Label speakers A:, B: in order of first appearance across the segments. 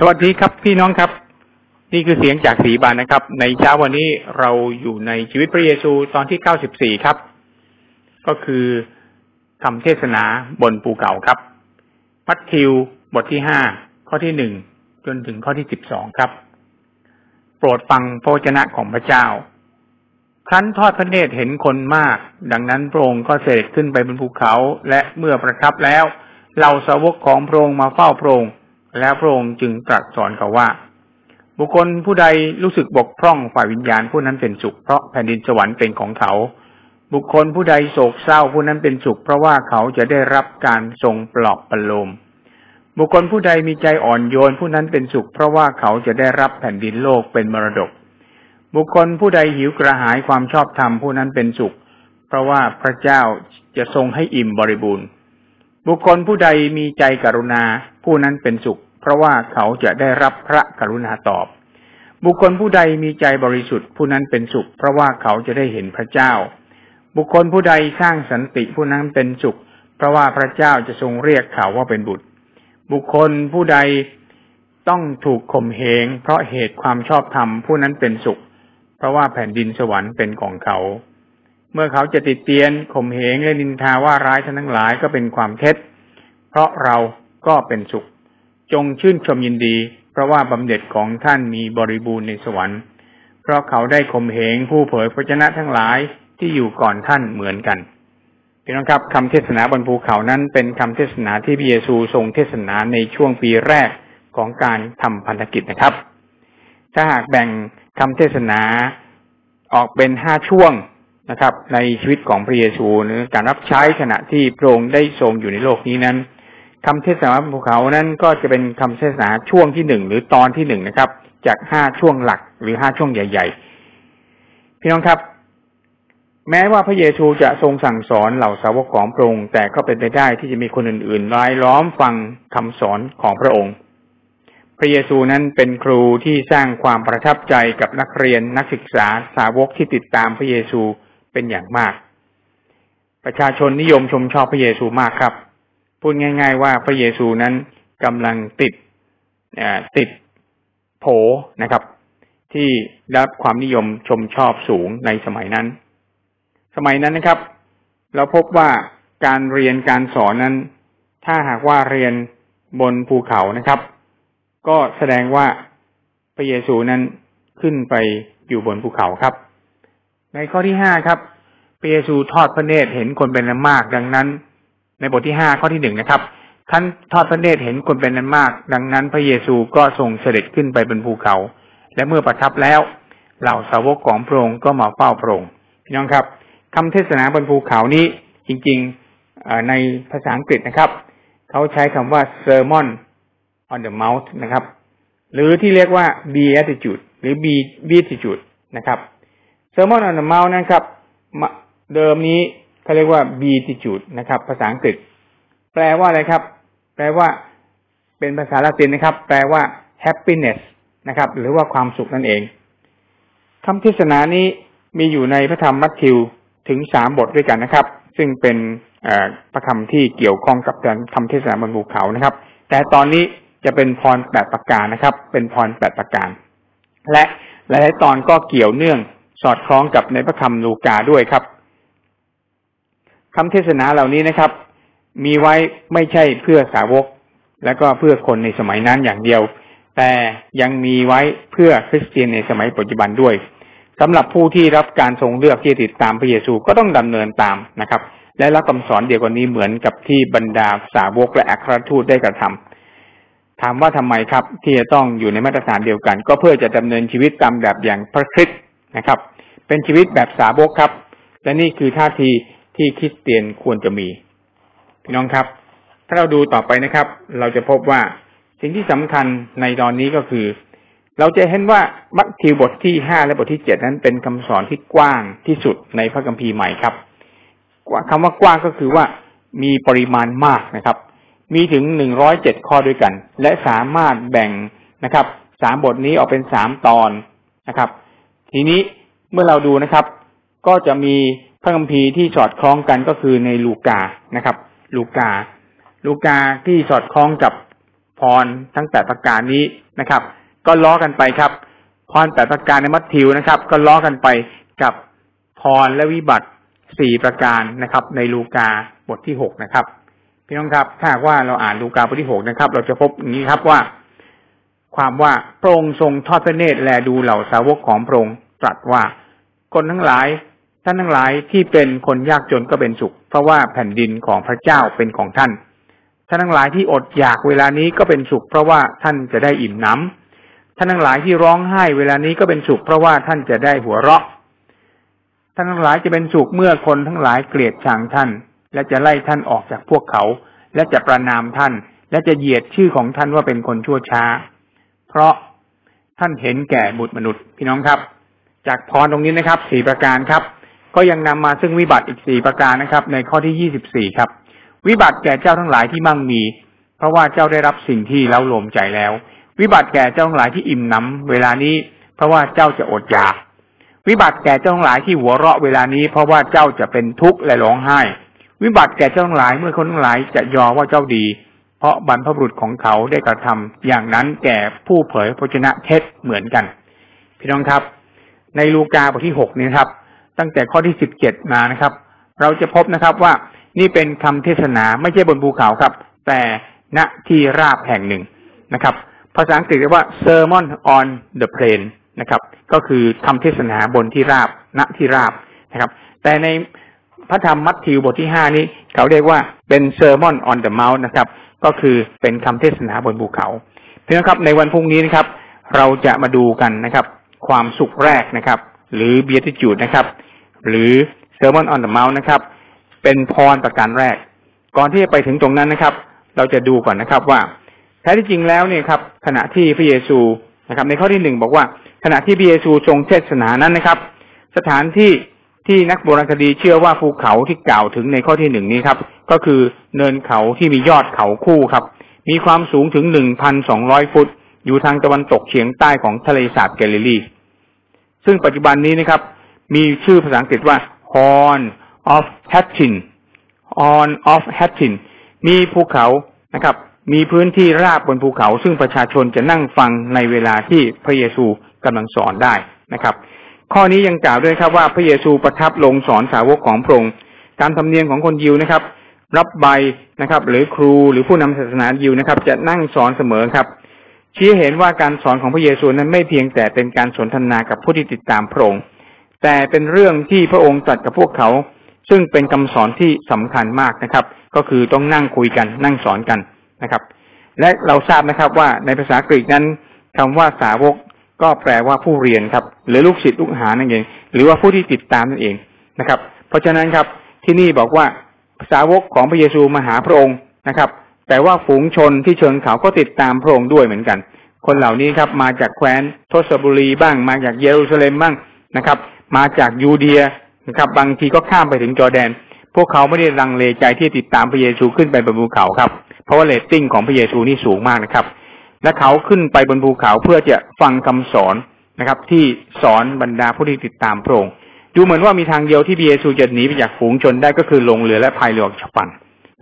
A: สวัสดีครับพี่น้องครับ นี่คือเสียงจากสีบานนะครับ ในเช้าวันนี้เราอยู่ในชีวิตพระเยซูตอนที่เก้าสิบสี่ครับ ก็คือคำเทศนาบนภูเขาครับมัทธิวบทที่ห้าข้อที่หนึ่งจนถึงข้อที่สิบสองครับ โปรดฟังพระวจนะของพระเจ้า ครั้นทอดพระเนตรเห็นคนมาก ดังนั้นพระองค์ก็เสด็จขึ้นไปบนภูเขา และเมื่อประทับแล้วเหล่าสาวกของพระองค์มาเฝ้าพระองค์ แล้วพระองค์จึงตรัสสอนเขาว่า บุคคลผู้ใดรู้สึกบกพร่องฝ่ายวิญญาณผู้นั้นเป็นสุขเพราะแผ่นดินสวรรค์เป็นของเขา บุคคลผู้ใดโศกเศร้าผู้นั้นเป็นสุข เพราะว่าเขาจะได้รับการทรงปลอบประโลมบุคคลผู้ใดมีใจอ่อนโยนผู้นั้นเป็นสุข เพราะว่าเขาจะได้รับแผ่นดินโลกเป็นมรดก บุคคลผู้ใดหิวกระหายความชอบธรรมผู้นั้นเป็นสุข เพราะว่าพระเจ้าจะทรงให้อิ่มบริบูรณ์ บุคคลผู้ใดมีใจกรุณาผู้นั้นเป็นสุข ราะว่าเขาจะได้รับพระกรุณาตอบ บุคคลผู้ใดมีใจบริสุทธิ์ผู้นั้นเป็นสุข เพราะว่าเขาจะได้เห็นพระเจ้า บุคคลผู้ใดสร้างสันติผู้นั้นเป็นสุข เพราะว่าพระเจ้าจะทรงเรียกเขาว่าเป็นบุตร บุคคลผู้ใดต้องถูกข่มเหงเพราะเหตุความชอบธรรมผู้นั้นเป็นสุข เพราะว่าแผ่นดินสวรรค์เป็นของเขา เมื่อเขาจะติดเตียนข่มเหงและนินทาว่าร้ายทั้งหลายก็เป็นความเท็จ เพราะเราก็เป็นสุข จงชื่นชมยินดี เพราะว่าบำเหน็จของท่านมีบริบูรณ์ในสวรรค์ เพราะเขาได้ข่มเหงผู้เผยพระชนะทั้งหลายที่อยู่ก่อนท่านเหมือนกันพี่น้องครับคำเทศนาบนภูเขานั้นเป็นคำเทศนาที่พระเยซูทรงเทศนาในช่วงปีแรกของการทำพันธกิจนะครับ ถ้าหากแบ่งคำเทศนาออกเป็นห้าช่วงนะครับ ในชีวิตของพระเยซูหรือการรับใช้ขณะที่พระองค์ได้ทรงอยู่ในโลกนี้นั้น คำเทศนาบนภูเขานั้นก็จะเป็นคำเทศนาช่วงที่หนึ่งหรือตอนที่หนึ่งนะครับ จากห้าช่วงหลักหรือห้าช่วงใหญ่ ๆ พี่น้องครับ แม้ว่าพระเยซูจะทรงสั่งสอนเหล่าสาวกของพระองค์แต่ก็เป็นไปได้ที่จะมีคนอื่นๆรายล้อมฟังคำสอนของพระองค์ พระเยซูนั้นเป็นครูที่สร้างความประทับใจกับนักเรียนนักศึกษาสาวกที่ติดตามพระเยซูเป็นอย่างมาก ประชาชนนิยมชมชอบพระเยซูมากครับ พูดง่าย ๆ ว่าพระเยซูนั้นกำลังติดติดโผนะครับ ที่รับความนิยมชมชอบสูงในสมัยนั้น สมัยนั้นนะครับ เราพบว่าการเรียนการสอนนั้น ถ้าหากว่าเรียนบนภูเขานะครับ ก็แสดงว่าพระเยซูนั้นขึ้นไปอยู่บนภูเขาครับ ในข้อที่ห้าครับพระเยซูทอดพระเนตรเห็นคนเป็นมากดังนั้น ในบทที่ห้าข้อที่หนึ่งนะครับท่านทอดพระเนตรเห็นคนเป็นนั้นมาก ดังนั้นพระเยซูก็ทรงเสด็จขึ้นไปบนภูเขา และเมื่อประทับแล้ว เหล่าสาวกของพระองค์ก็มาเฝ้าพระองค์พี่น้องครับคำเทศนาบนภูเขานี้จริงๆในภาษาอังกฤษนะครับ เขาใช้คำว่า sermon on the mount นะครับ หรือที่เรียกว่า beatitude หรือ beatitude นะครับ sermon on the mount นะครับ เดิมนี้ เขาเรียกว่า beatitude นะครับ ภาษาอังกฤษ แปลว่าอะไรครับ แปลว่า เป็นภาษาละตินนะครับ แปลว่า happiness นะครับ หรือว่าความสุขนั่นเองคำเทศนานี้มีอยู่ในพระธรรมมัทธิวถึงสามบทด้วยกันนะครับ ซึ่งเป็นพระคำที่เกี่ยวข้องกับการคำเทศนาบนภูเขานะครับ แต่ตอนนี้จะเป็นพรแปดประการนะครับ เป็นพรแปดประการ และหลายๆตอนก็เกี่ยวเนื่องสอดคล้องกับในพระคำลูกาด้วยครับ คำเทศนาเหล่านี้นะครับ มีไว้ไม่ใช่เพื่อสาวก และก็เพื่อคนในสมัยนั้นอย่างเดียว แต่ยังมีไว้เพื่อคริสเตียนในสมัยปัจจุบันด้วยสำหรับผู้ที่รับการทรงเลือกที่ติดตามพระเยซูก็ต้องดำเนินตามนะครับ และรับคำสอนเดียวกันนี้เหมือนกับที่บรรดาสาวกและอัครทูตได้กระทำถามว่าทำไมครับ ที่จะต้องอยู่ในมาตรฐานเดียวกัน ก็เพื่อจะดำเนินชีวิตตามแบบอย่างพระคริสต์นะครับ เป็นชีวิตแบบสาวกครับ และนี่คือท่าที ที่คริสเตียนควรจะมี พี่น้องครับ ถ้าเราดูต่อไปนะครับ เราจะพบว่าสิ่งที่สำคัญในตอนนี้ก็คือ เราจะเห็นว่ามัทธิวบทที่ห้าและบทที่เจ็ดนั้นเป็นคำสอนที่กว้างที่สุดในพระคัมภีร์ใหม่ครับคำว่ากว้างก็คือว่ามีปริมาณมากนะครับ มีถึงหนึ่งร้อยเจ็ดข้อด้วยกัน และสามารถแบ่งนะครับสามบทนี้ออกเป็นสามตอนนะครับ ทีนี้เมื่อเราดูนะครับ ก็จะมี พระคัมภีร์ที่สอดคล้องกันก็คือในลูกานะครับ ลูกา ลูกาที่สอดคล้องกับพรทั้งแปดประการนี้นะครับ ก็ล้อกันไปครับ พรแปดประการในมัทธิวนะครับ ก็ล้อกันไปกับพรและวิบัติสี่ประการนะครับ ในลูกาบทที่หกนะครับพี่น้องครับ ถ้าว่าเราอ่านลูกาบทที่หกนะครับ เราจะพบอย่างนี้ครับว่า ความว่าพระองค์ทรงทอดพระเนตรแลดูเหล่าสาวกของพระองค์ตรัสว่าคนทั้งหลาย ท่านทั้งหลายที่เป็นคนยากจนก็เป็นสุข เพราะว่าแผ่นดินของพระเจ้าเป็นของท่าน ท่านทั้งหลายที่อดอยากเวลานี้ก็เป็นสุข เพราะว่าท่านจะได้อิ่มน้ำท่านทั้งหลายที่ร้องไห้เวลานี้ก็เป็นสุข เพราะว่าท่านจะได้หัวเราะ ท่านทั้งหลายจะเป็นสุขเมื่อคนทั้งหลายเกลียดชังท่าน และจะไล่ท่านออกจากพวกเขา และจะประนามท่าน และจะเหยียดชื่อของท่านว่าเป็นคนชั่วช้า เพราะท่านเห็นแก่บุตรมนุษย์พี่น้องครับ จากพรตรงนี้นะครับสี่ประการครับ ก็ยังนำมาซึ่งวิบัติอีกสี่ประการนะครับ ในข้อที่ยี่สิบสี่ครับ วิบัติแก่เจ้าทั้งหลายที่มั่งมี เพราะว่าเจ้าได้รับสิ่งที่เล้าโลมใจแล้ว วิบัติแก่เจ้าทั้งหลายที่อิ่มหนำเวลานี้ เพราะว่าเจ้าจะอดอยาก วิบัติแก่เจ้าทั้งหลายที่หัวเราะเวลานี้ เพราะว่าเจ้าจะเป็นทุกข์และร้องไห้ วิบัติแก่เจ้าทั้งหลายเมื่อคนทั้งหลายจะยอว่าเจ้าดี เพราะบรรพบุรุษของเขาได้กระทำอย่างนั้นแก่ผู้เผยพระชนะเท็จเหมือนกัน พี่น้องครับ ในลูกาบทที่หกนี้ครับ ตั้งแต่ข้อที่สิบเจ็ดมานะครับ เราจะพบนะครับว่านี่เป็นคำเทศนาไม่ใช่บนภูเขาครับ แต่ณที่ราบแห่งหนึ่งนะครับ ภาษาอังกฤษเรียกว่า sermon on the plain นะครับ ก็คือคำเทศนาบนที่ราบ ณที่ราบนะครับ แต่ในพระธรรมมัทธิวบทที่ห้านี้ เขาเรียกว่าเป็น sermon on the mount นะครับ ก็คือเป็นคำเทศนาบนภูเขาเพื่อนครับในวันพรุ่งนี้นะครับ เราจะมาดูกันนะครับ ความสุขแรกนะครับ หรือ beatitude นะครับ หรือ sermon on the mount นะครับ เป็นพรประการแรก ก่อนที่จะไปถึงตรงนั้นนะครับ เราจะดูก่อนนะครับว่าแท้ที่จริงแล้วเนี่ยครับ ขณะที่พระเยซูนะครับ ในข้อที่หนึ่งบอกว่า ขณะที่พระเยซูทรงเทศนานั้นนะครับ สถานที่ที่นักโบราณคดีเชื่อว่าภูเขาที่กล่าวถึงในข้อที่หนึ่งนี้ครับ ก็คือเนินเขาที่มียอดเขาคู่ครับ มีความสูงถึงหนึ่งพันสองร้อยฟุต อยู่ทางตะวันตกเฉียงใต้ของทะเลสาบแกลิลี ซึ่งปัจจุบันนี้นะครับ มีชื่อภาษาอังกฤษว่า Horn of Hattin Horn of Hattin มีภูเขานะครับ มีพื้นที่ราบบนภูเขา ซึ่งประชาชนจะนั่งฟังในเวลาที่พระเยซูกำลังสอนได้นะครับ ข้อนี้ยังกล่าวด้วยครับว่าพระเยซูประทับลงสอนสาวกของพระองค์การทำเนียมของคนยิวนะครับ รับใบนะครับ หรือครูหรือผู้นำศาสนายิวนะครับ จะนั่งสอนเสมอครับชี้เห็นว่าการสอนของพระเยซูนั้นไม่เพียงแต่เป็นการสนทนากับผู้ที่ติดตามพระองค์ แต่เป็นเรื่องที่พระองค์ตรัสกับพวกเขา ซึ่งเป็นคำสอนที่สำคัญมากนะครับ ก็คือต้องนั่งคุยกันนั่งสอนกันนะครับ และเราทราบนะครับว่าในภาษากรีกนั้นคำว่าสาวกก็แปลว่าผู้เรียนครับ หรือลูกศิษย์ลูกหานั่นเอง หรือว่าผู้ที่ติดตามนั่นเองนะครับ เพราะฉะนั้นครับที่นี่บอกว่าสาวกของพระเยซูมาหาพระองค์นะครับแต่ว่าฝูงชนที่เชิงเขาก็ติดตามพระองค์ด้วยเหมือนกัน คนเหล่านี้ครับมาจากแคว้นทศบุรีบ้างมาจากเยรูซาเล็มบ้างนะครับ มาจากยูเดียนะครับ บางทีก็ข้ามไปถึงจอแดน พวกเขาไม่ได้ลังเลใจที่ติดตามพระเยซูขึ้นไปบนภูเขาครับ เพราะว่าเรตติ้งของพระเยซูนี่สูงมากนะครับ และเขาขึ้นไปบนภูเขาเพื่อจะฟังคำสอนนะครับ ที่สอนบรรดาผู้ที่ติดตามพระองค์ดูเหมือนว่ามีทางเดียวที่พระเยซูจะหนีไปจากฝูงชนได้ก็คือลงเรือและพายเรือออกจากฝั่ง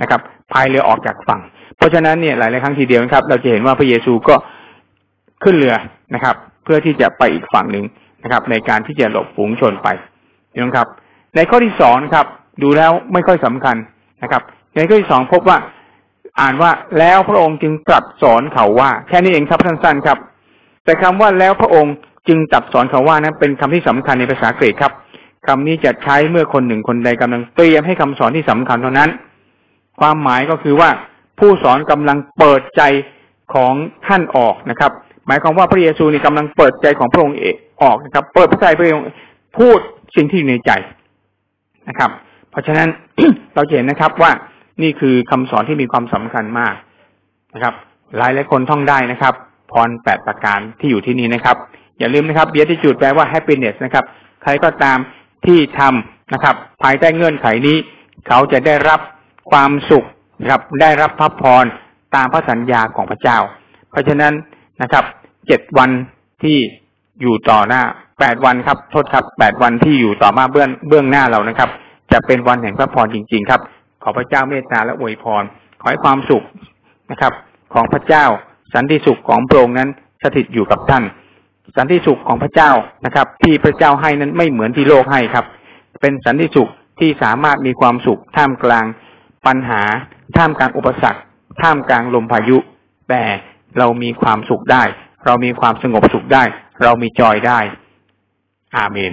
A: นะครับพายเรือออกจากฝั่ง เพราะฉะนั้นเนี่ยหลาย ๆ ครั้งทีเดียวนะครับ เราจะเห็นว่าพระเยซูก็ขึ้นเรือนะครับ เพื่อที่จะไปอีกฝั่งหนึ่ง นะครับ ในการที่จะหลบฝูงชนไปนะครับ ในข้อที่สองนะครับ ดูแล้วไม่ค่อยสำคัญนะครับ ในข้อที่สองพบว่าอ่านว่าแล้วพระองค์จึงตรัสสอนเขาว่า แค่นี้เองครับสั้นๆครับ แต่คำว่าแล้วพระองค์จึงตรัสสอนเขาว่านั้นเป็นคำที่สำคัญในภาษากรีกครับคำนี้จะใช้เมื่อคนหนึ่งคนใดกำลังเตรียมให้คำสอนที่สำคัญเท่านั้น ความหมายก็คือว่าผู้สอนกำลังเปิดใจของท่านออกนะครับ หมายความว่าพระเยซูนี่กำลังเปิดใจของพระองค์เอง ออกนะครับ เปิดพระใจพระองค์พูดสิ่งที่อยู่ในใจนะครับ เพราะฉะนั้นเราเห็นนะครับว่านี่คือคำสอนที่มีความสำคัญมากนะครับ หลายหลายคนท่องได้นะครับ พรแปดประการที่อยู่ที่นี่นะครับ อย่าลืมนะครับเบียร์ที่จุดแปลว่า happiness นะครับ ใครก็ตามที่ทำนะครับ ภายใต้เงื่อนไขนี้ เขาจะได้รับความสุขนะครับ ได้รับพระพรตามพระสัญญาของพระเจ้า เพราะฉะนั้นนะครับเจ็ดวันที่ อยู่ต่อหน้าแปดวันครับโทษครับแปดวันที่อยู่ต่อมาเบื้องเบื้องหน้าเรานะครับ จะเป็นวันแห่งพระพรจริง ๆ ครับ ขอพระเจ้าเมตตาและอวยพร ขอให้ความสุขนะครับ ของพระเจ้าสันติสุขของพระองนั้นสถิตอยู่กับท่าน สันติสุขของพระเจ้านะครับ ที่พระเจ้าให้นั้นไม่เหมือนที่โลกให้ครับ เป็นสันติสุขที่สามารถมีความสุขท่ามกลางปัญหา ท่ามกลางอุปสรรค ท่ามกลางลมพายุ แต่เรามีความสุขได้ เรามีความสงบสุขได้ เรามีจอยได้ อาเมน